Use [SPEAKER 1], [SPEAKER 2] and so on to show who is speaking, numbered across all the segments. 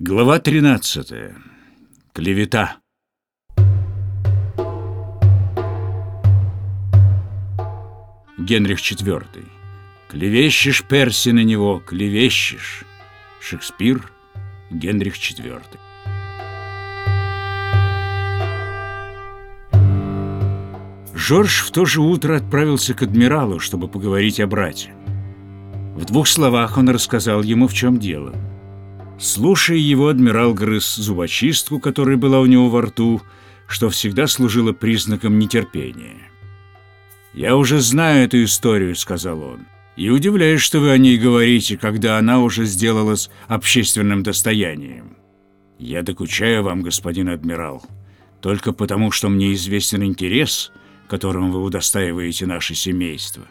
[SPEAKER 1] Глава 13. Клевета. Генрих IV. Клевещешь, Перси, на него, клевещешь. Шекспир, Генрих IV. Жорж в то же утро отправился к адмиралу, чтобы поговорить о брате. В двух словах он рассказал ему, в чем дело – Слушая его, адмирал грыз зубочистку, которая была у него во рту, что всегда служило признаком нетерпения. «Я уже знаю эту историю», — сказал он, — «и удивляюсь, что вы о ней говорите, когда она уже сделалась общественным достоянием. Я докучаю вам, господин адмирал, только потому, что мне известен интерес, которым вы удостаиваете наше семейство,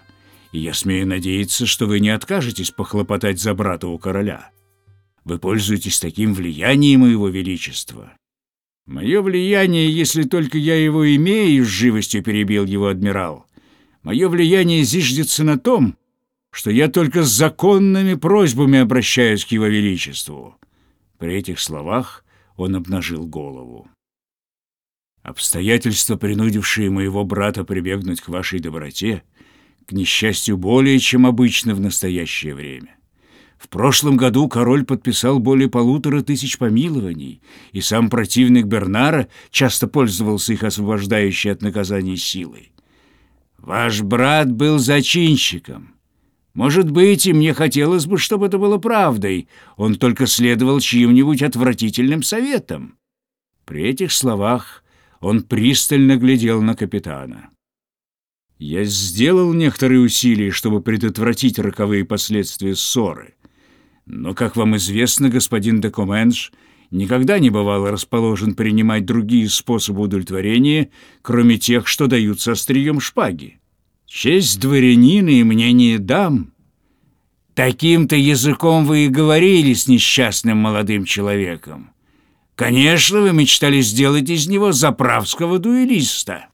[SPEAKER 1] и я смею надеяться, что вы не откажетесь похлопотать за брата у короля». Вы пользуетесь таким влиянием, Его Величества. Мое влияние, если только я его имею, с живостью перебил его адмирал. Мое влияние зиждется на том, что я только с законными просьбами обращаюсь к Его Величеству. При этих словах он обнажил голову. Обстоятельства, принудившие моего брата прибегнуть к вашей доброте, к несчастью более, чем обычно в настоящее время. В прошлом году король подписал более полутора тысяч помилований, и сам противник Бернара часто пользовался их освобождающей от наказаний силой. Ваш брат был зачинщиком. Может быть, и мне хотелось бы, чтобы это было правдой. Он только следовал чьим-нибудь отвратительным советам. При этих словах он пристально глядел на капитана. Я сделал некоторые усилия, чтобы предотвратить роковые последствия ссоры. Но, как вам известно, господин Декоменш никогда не бывал расположен принимать другие способы удовлетворения, кроме тех, что даются острием шпаги. Честь дворянина и мнение дам. Таким-то языком вы и говорили с несчастным молодым человеком. Конечно, вы мечтали сделать из него заправского дуэлиста.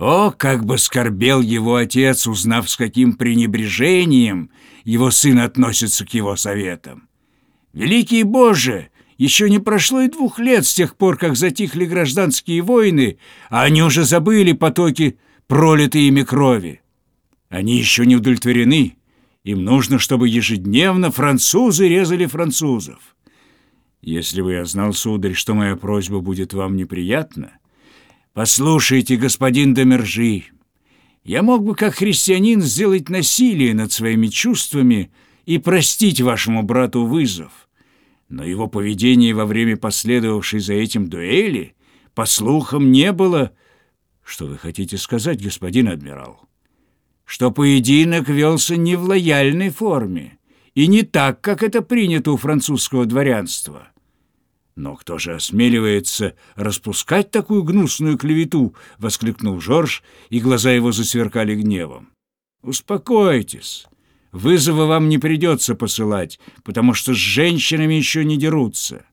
[SPEAKER 1] О, как бы скорбел его отец, узнав, с каким пренебрежением его сын относится к его советам. Великий Боже, еще не прошло и двух лет с тех пор, как затихли гражданские войны, а они уже забыли потоки пролитой ими крови. Они еще не удовлетворены. Им нужно, чтобы ежедневно французы резали французов. Если бы я знал, сударь, что моя просьба будет вам неприятна, «Послушайте, господин Домержи, я мог бы как христианин сделать насилие над своими чувствами и простить вашему брату вызов, но его поведение во время последовавшей за этим дуэли, по слухам, не было...» «Что вы хотите сказать, господин адмирал?» «Что поединок велся не в лояльной форме и не так, как это принято у французского дворянства». «Но кто же осмеливается распускать такую гнусную клевету?» — воскликнул Жорж, и глаза его засверкали гневом. «Успокойтесь. Вызова вам не придется посылать, потому что с женщинами еще не дерутся».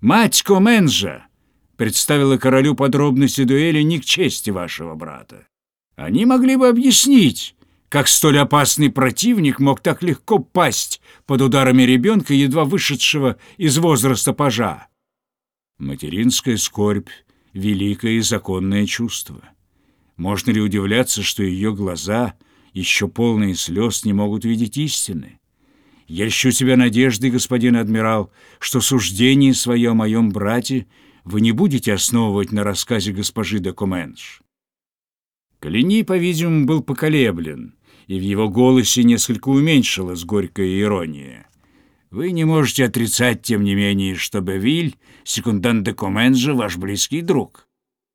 [SPEAKER 1] «Мать Коменжа!» — представила королю подробности дуэли не к чести вашего брата. «Они могли бы объяснить, как столь опасный противник мог так легко пасть под ударами ребенка, едва вышедшего из возраста пажа. Материнская скорбь — великое и законное чувство. Можно ли удивляться, что ее глаза, еще полные слез, не могут видеть истины? Я ищу себя надеждой, господин адмирал, что суждение свое о моем брате вы не будете основывать на рассказе госпожи де Коменш. Калини, по-видимому, был поколеблен, и в его голосе несколько уменьшилась горькая ирония. Вы не можете отрицать, тем не менее, что Бевиль, секундант де Коменджа, ваш близкий друг.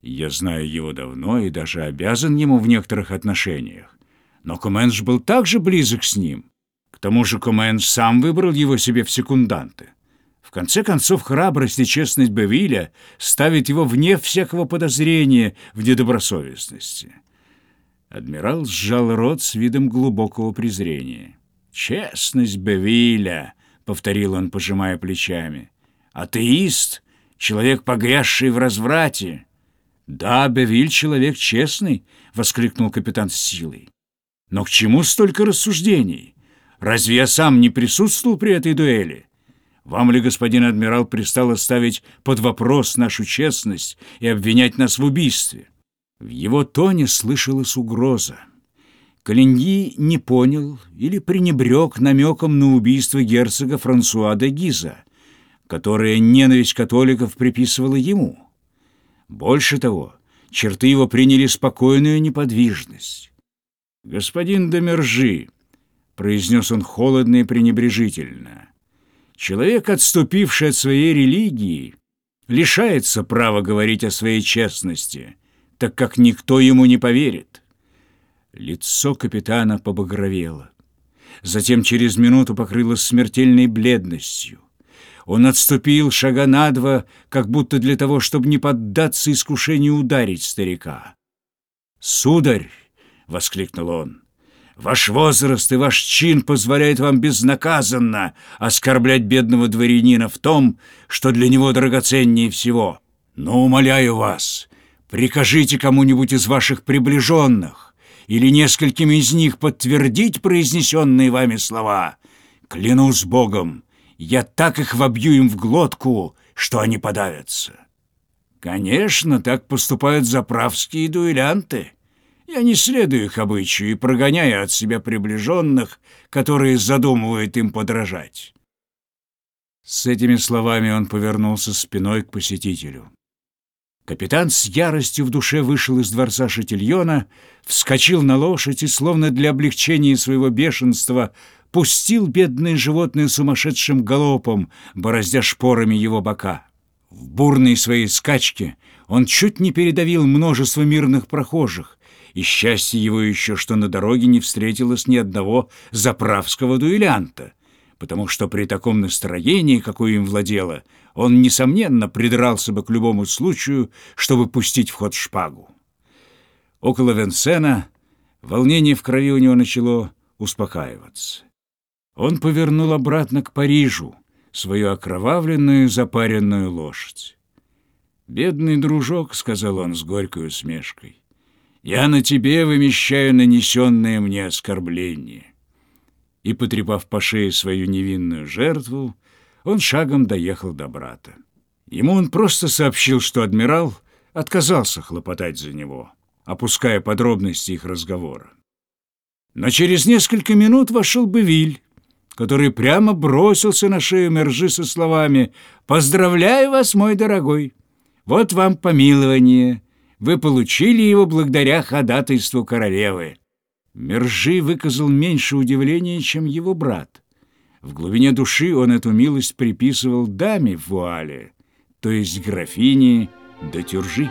[SPEAKER 1] Я знаю его давно и даже обязан ему в некоторых отношениях. Но Комендж был также близок с ним. К тому же Комендж сам выбрал его себе в секунданты. В конце концов, храбрость и честность Бевиля ставит его вне всякого подозрения в недобросовестности. Адмирал сжал рот с видом глубокого презрения. «Честность Бевиля», — повторил он, пожимая плечами. «Атеист, человек, погрязший в разврате». «Да, Бевиль — человек честный», — воскликнул капитан с силой. «Но к чему столько рассуждений? Разве я сам не присутствовал при этой дуэли? Вам ли, господин адмирал, пристало ставить под вопрос нашу честность и обвинять нас в убийстве?» В его тоне слышалась угроза. Калиньи не понял или пренебрег намеком на убийство герцога Франсуа де Гиза, которое ненависть католиков приписывала ему. Больше того, черты его приняли спокойную неподвижность. «Господин Домержи», — произнес он холодно и пренебрежительно, — «человек, отступивший от своей религии, лишается права говорить о своей честности, так как никто ему не поверит». Лицо капитана побагровело. Затем через минуту покрылось смертельной бледностью. Он отступил шага на два, как будто для того, чтобы не поддаться искушению ударить старика. «Сударь!» — воскликнул он. «Ваш возраст и ваш чин позволяют вам безнаказанно оскорблять бедного дворянина в том, что для него драгоценнее всего. Но, умоляю вас, прикажите кому-нибудь из ваших приближенных, или нескольким из них подтвердить произнесенные вами слова, клянусь Богом, я так их вобью им в глотку, что они подавятся. Конечно, так поступают заправские дуэлянты. Я не следую их обычаю и прогоняю от себя приближенных, которые задумывают им подражать. С этими словами он повернулся спиной к посетителю. Капитан с яростью в душе вышел из дворца Шатильона, вскочил на лошадь и, словно для облегчения своего бешенства, пустил бедное животное сумасшедшим галопом, бороздя шпорами его бока. В бурной своей скачке он чуть не передавил множество мирных прохожих, и счастье его еще, что на дороге не встретилось ни одного заправского дуэлянта, потому что при таком настроении, какое им владело, он, несомненно, придрался бы к любому случаю, чтобы пустить в ход шпагу. Около Венсена волнение в крови у него начало успокаиваться. Он повернул обратно к Парижу свою окровавленную запаренную лошадь. «Бедный дружок», — сказал он с горькой усмешкой, — «я на тебе вымещаю нанесенное мне оскорбление». И, потрепав по шее свою невинную жертву, он шагом доехал до брата. Ему он просто сообщил, что адмирал отказался хлопотать за него, опуская подробности их разговора. Но через несколько минут вошел Бевиль, который прямо бросился на шею Мержи со словами «Поздравляю вас, мой дорогой! Вот вам помилование! Вы получили его благодаря ходатайству королевы!» Мержи выказал меньше удивления, чем его брат. В глубине души он эту милость приписывал даме в вуале, то есть графине де Тюржи.